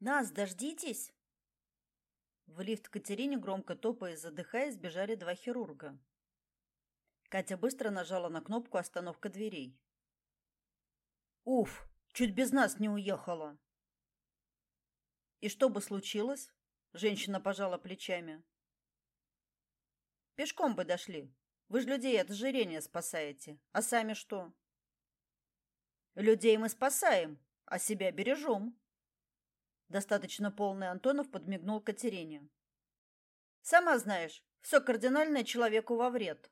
Нас дождитесь!» В лифт Катерине, громко топая и задыхаясь, бежали два хирурга. Катя быстро нажала на кнопку «Остановка дверей». «Уф! Чуть без нас не уехала!» «И что бы случилось?» Женщина пожала плечами. «Пешком бы дошли. Вы же людей от ожирения спасаете. А сами что?» «Людей мы спасаем, а себя бережем». Достаточно полный Антонов подмигнул Катерине. «Сама знаешь, все кардинальное человеку во вред».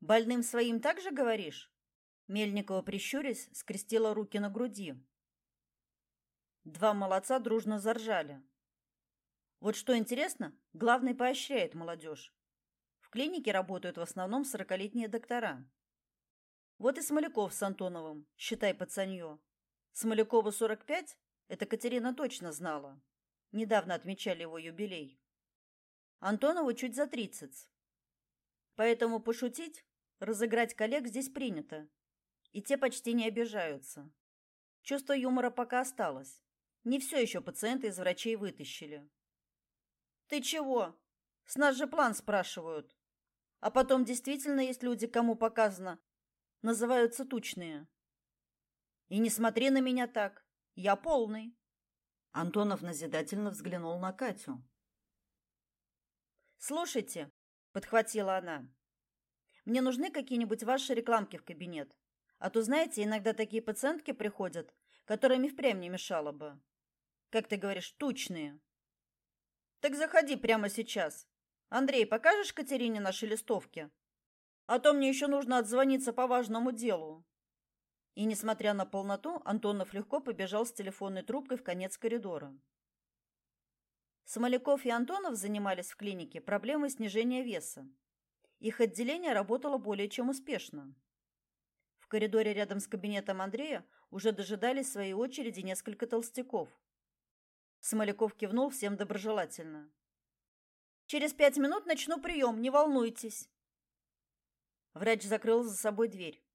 «Больным своим так же говоришь?» Мельникова, прищурясь, скрестила руки на груди. Два молодца дружно заржали. Вот что интересно, главный поощряет молодежь. В клинике работают в основном сорокалетние доктора. Вот и Смоляков с Антоновым, считай пацанье. Смолякову 45, это Катерина точно знала. Недавно отмечали его юбилей. Антонову чуть за 30. Поэтому пошутить, разыграть коллег здесь принято. И те почти не обижаются. Чувство юмора пока осталось. Не все еще пациенты из врачей вытащили. Ты чего? С нас же план спрашивают. А потом действительно есть люди, кому показано. Называются тучные. И не смотри на меня так. Я полный. Антонов назидательно взглянул на Катю. Слушайте, подхватила она. Мне нужны какие-нибудь ваши рекламки в кабинет. А то, знаете, иногда такие пациентки приходят, которым и впрямь не мешало бы. Как ты говоришь, тучные. Так заходи прямо сейчас. Андрей, покажешь Катерине наши листовки? А то мне еще нужно отзвониться по важному делу. И несмотря на полноту, Антонов легко побежал с телефонной трубкой в конец коридора. Смоляков и Антонов занимались в клинике проблемой снижения веса. Их отделение работало более чем успешно. В коридоре рядом с кабинетом Андрея уже дожидались своей очереди несколько толстяков. Смоляков кивнул всем доброжелательно. Через пять минут начну прием, не волнуйтесь. Врач закрыл за собой дверь.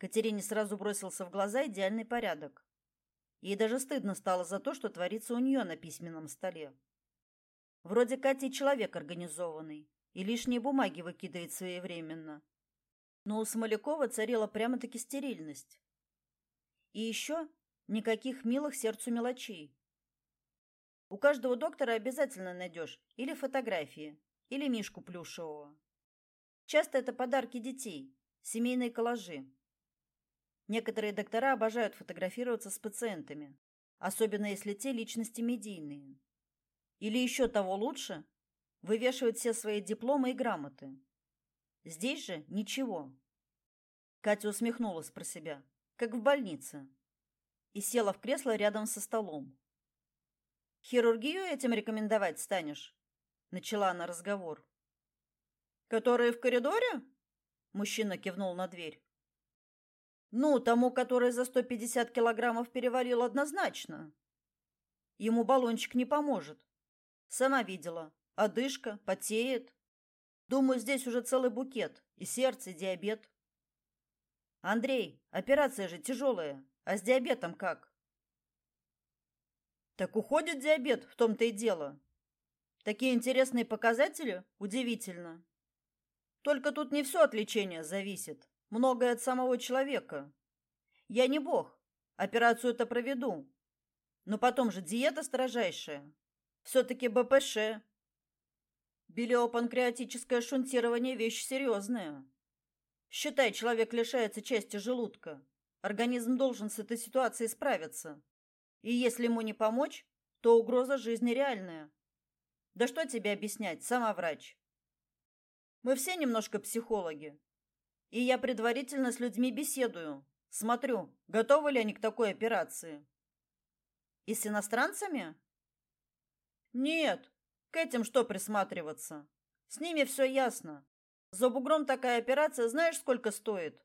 Катерине сразу бросился в глаза идеальный порядок. Ей даже стыдно стало за то, что творится у нее на письменном столе. Вроде Катя человек организованный и лишние бумаги выкидывает своевременно но у Смолякова царила прямо-таки стерильность. И еще никаких милых сердцу мелочей. У каждого доктора обязательно найдешь или фотографии, или мишку плюшевого. Часто это подарки детей, семейные коллажи. Некоторые доктора обожают фотографироваться с пациентами, особенно если те личности медийные. Или еще того лучше, вывешивают все свои дипломы и грамоты. Здесь же ничего. Катя усмехнулась про себя, как в больнице, и села в кресло рядом со столом. Хирургию этим рекомендовать станешь? начала она разговор. Которые в коридоре? Мужчина кивнул на дверь. Ну, тому, который за 150 килограммов перевалил однозначно. Ему баллончик не поможет. Сама видела. Одышка, потеет. Думаю, здесь уже целый букет. И сердце, и диабет. Андрей, операция же тяжелая. А с диабетом как? Так уходит диабет, в том-то и дело. Такие интересные показатели? Удивительно. Только тут не все от лечения зависит. Многое от самого человека. Я не бог. Операцию это проведу. Но потом же диета строжайшая. Все-таки БПШ, Билиопанкреатическое шунтирование – вещь серьезная. Считай, человек лишается части желудка. Организм должен с этой ситуацией справиться. И если ему не помочь, то угроза жизни реальная. Да что тебе объяснять, сама врач. Мы все немножко психологи. И я предварительно с людьми беседую, смотрю, готовы ли они к такой операции. И с иностранцами? Нет, к этим что присматриваться? С ними все ясно. За бугром такая операция знаешь, сколько стоит?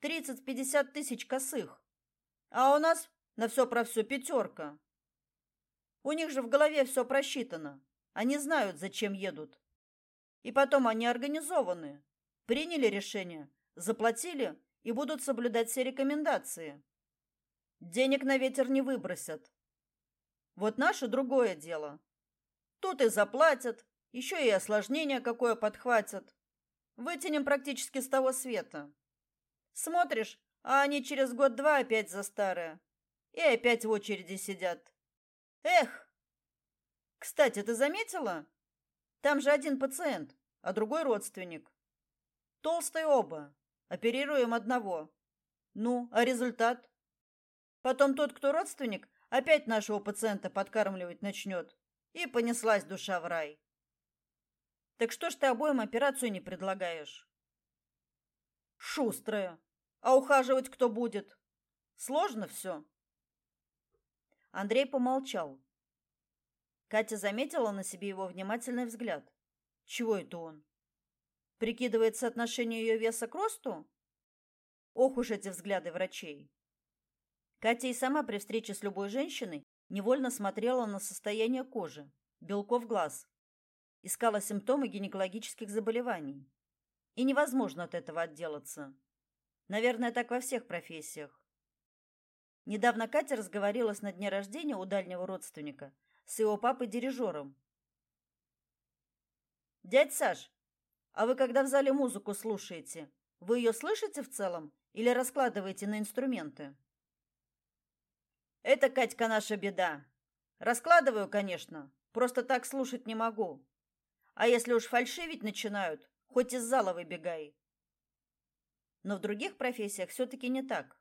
Тридцать-пятьдесят тысяч косых. А у нас на все про все пятерка. У них же в голове все просчитано. Они знают, зачем едут. И потом они организованы. Приняли решение, заплатили и будут соблюдать все рекомендации. Денег на ветер не выбросят. Вот наше другое дело. Тут и заплатят, еще и осложнение какое подхватят. Вытянем практически с того света. Смотришь, а они через год-два опять за старое. И опять в очереди сидят. Эх! Кстати, ты заметила? Там же один пациент, а другой родственник. Толстые оба. Оперируем одного. Ну, а результат? Потом тот, кто родственник, опять нашего пациента подкармливать начнет. И понеслась душа в рай. Так что ж ты обоим операцию не предлагаешь? Шустрая. А ухаживать кто будет? Сложно все. Андрей помолчал. Катя заметила на себе его внимательный взгляд. Чего это он? Прикидывает соотношение ее веса к росту? Ох уж эти взгляды врачей. Катя и сама при встрече с любой женщиной невольно смотрела на состояние кожи, белков глаз, искала симптомы гинекологических заболеваний. И невозможно от этого отделаться. Наверное, так во всех профессиях. Недавно Катя разговорилась на дне рождения у дальнего родственника с его папой-дирижером. «Дядь Саш, а вы когда в зале музыку слушаете, вы ее слышите в целом или раскладываете на инструменты? Это, Катька, наша беда. Раскладываю, конечно, просто так слушать не могу. А если уж фальшивить начинают, хоть из зала выбегай. Но в других профессиях все таки не так.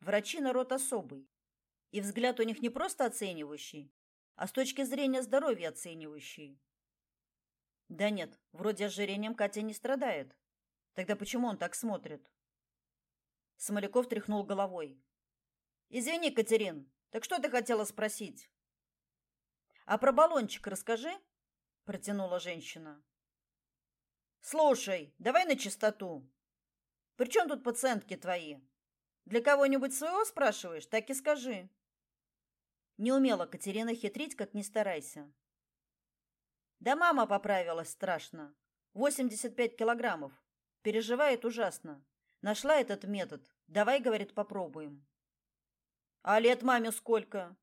Врачи народ особый. И взгляд у них не просто оценивающий, а с точки зрения здоровья оценивающий. Да нет, вроде ожирением Катя не страдает. Тогда почему он так смотрит? Смоляков тряхнул головой. Извини, Катерин, так что ты хотела спросить? А про баллончик расскажи, протянула женщина. Слушай, давай на чистоту. Причем тут пациентки твои? Для кого-нибудь своего спрашиваешь, так и скажи. Не умела Катерина хитрить, как ни старайся. Да мама поправилась страшно. 85 килограммов. Переживает ужасно. Нашла этот метод. Давай, говорит, попробуем. А лет маме сколько?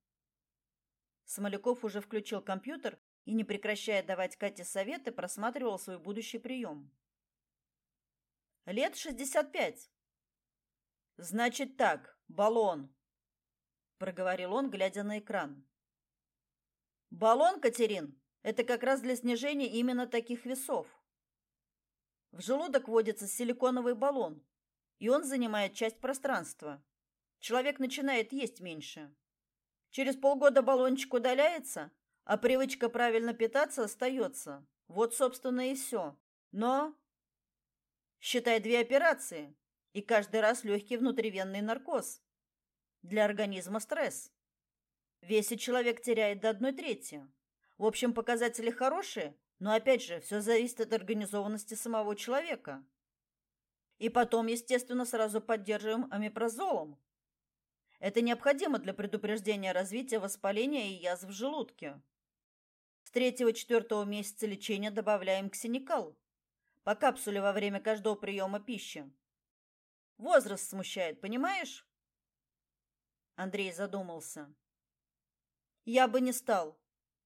Смоляков уже включил компьютер и, не прекращая давать Кате советы, просматривал свой будущий прием. Лет шестьдесят пять. Значит так, баллон, проговорил он, глядя на экран. Баллон, Катерин, это как раз для снижения именно таких весов. В желудок вводится силиконовый баллон, и он занимает часть пространства. Человек начинает есть меньше. Через полгода баллончик удаляется, а привычка правильно питаться остается. Вот, собственно, и все. Но считай две операции, и каждый раз легкий внутривенный наркоз. Для организма стресс. Весит человек теряет до одной трети. В общем, показатели хорошие, но опять же, все зависит от организованности самого человека. И потом, естественно, сразу поддерживаем амипрозолом. Это необходимо для предупреждения развития воспаления и язв в желудке. С третьего-четвертого месяца лечения добавляем ксеникал по капсуле во время каждого приема пищи. Возраст смущает, понимаешь? Андрей задумался. Я бы не стал.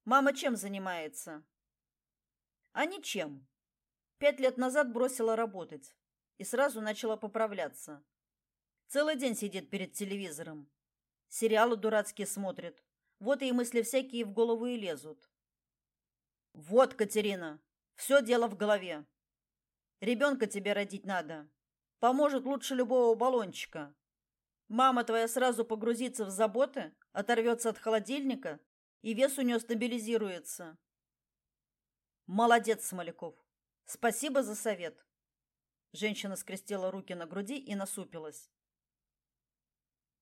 Мама чем занимается? А ничем. Пять лет назад бросила работать и сразу начала поправляться. Целый день сидит перед телевизором. Сериалы дурацкие смотрит. Вот и мысли всякие в голову и лезут. Вот, Катерина, все дело в голове. Ребенка тебе родить надо. Поможет лучше любого баллончика. Мама твоя сразу погрузится в заботы, оторвется от холодильника, и вес у нее стабилизируется. Молодец, Смоляков. Спасибо за совет. Женщина скрестила руки на груди и насупилась.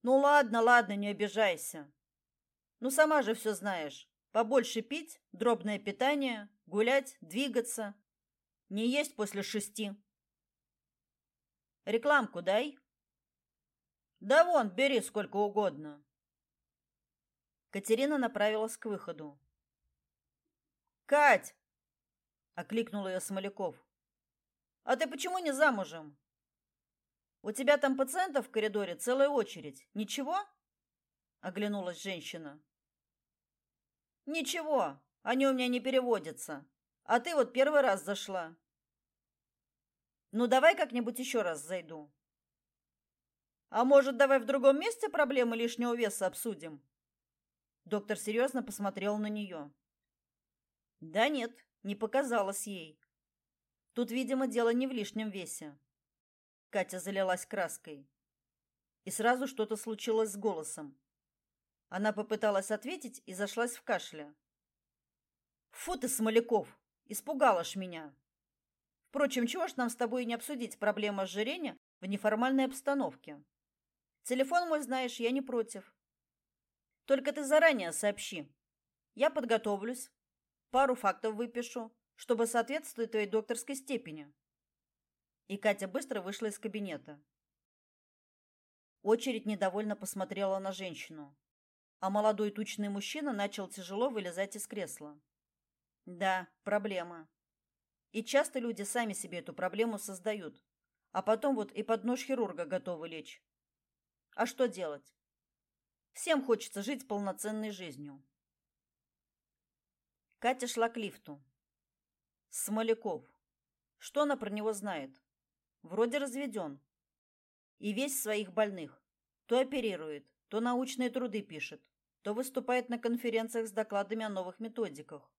Ну ладно, ладно, не обижайся. Ну сама же все знаешь. Побольше пить, дробное питание, гулять, двигаться. Не есть после шести. Рекламку дай. Да вон, бери сколько угодно. Катерина направилась к выходу. Кать, окликнул ее Смоляков. А ты почему не замужем? У тебя там пациентов в коридоре целая очередь. Ничего? оглянулась женщина. Ничего, они у меня не переводятся. А ты вот первый раз зашла. Ну давай как-нибудь еще раз зайду. А может, давай в другом месте проблемы лишнего веса обсудим? Доктор серьезно посмотрел на нее. Да нет, не показалось ей. Тут, видимо, дело не в лишнем весе. Катя залилась краской. И сразу что-то случилось с голосом. Она попыталась ответить и зашлась в кашле. Фу ты, Смоляков, испугала ж меня. Впрочем, чего ж нам с тобой не обсудить проблему ожирения в неформальной обстановке? Телефон мой знаешь, я не против. Только ты заранее сообщи. Я подготовлюсь, пару фактов выпишу, чтобы соответствовать твоей докторской степени. И Катя быстро вышла из кабинета. Очередь недовольно посмотрела на женщину, а молодой тучный мужчина начал тяжело вылезать из кресла. Да, проблема. И часто люди сами себе эту проблему создают, а потом вот и под нож хирурга готовы лечь. А что делать? Всем хочется жить полноценной жизнью. Катя шла к лифту. Смоляков. Что она про него знает? Вроде разведен. И весь своих больных. То оперирует, то научные труды пишет, то выступает на конференциях с докладами о новых методиках.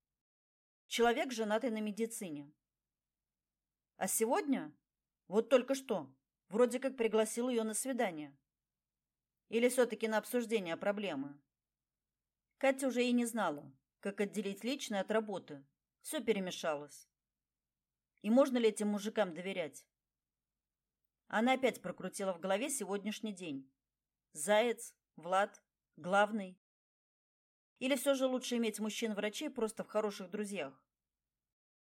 Человек, женатый на медицине. А сегодня, вот только что, вроде как пригласил ее на свидание. Или все-таки на обсуждение проблемы? Катя уже и не знала, как отделить личное от работы. Все перемешалось. И можно ли этим мужикам доверять? Она опять прокрутила в голове сегодняшний день. Заяц, Влад, главный. Или все же лучше иметь мужчин-врачей просто в хороших друзьях?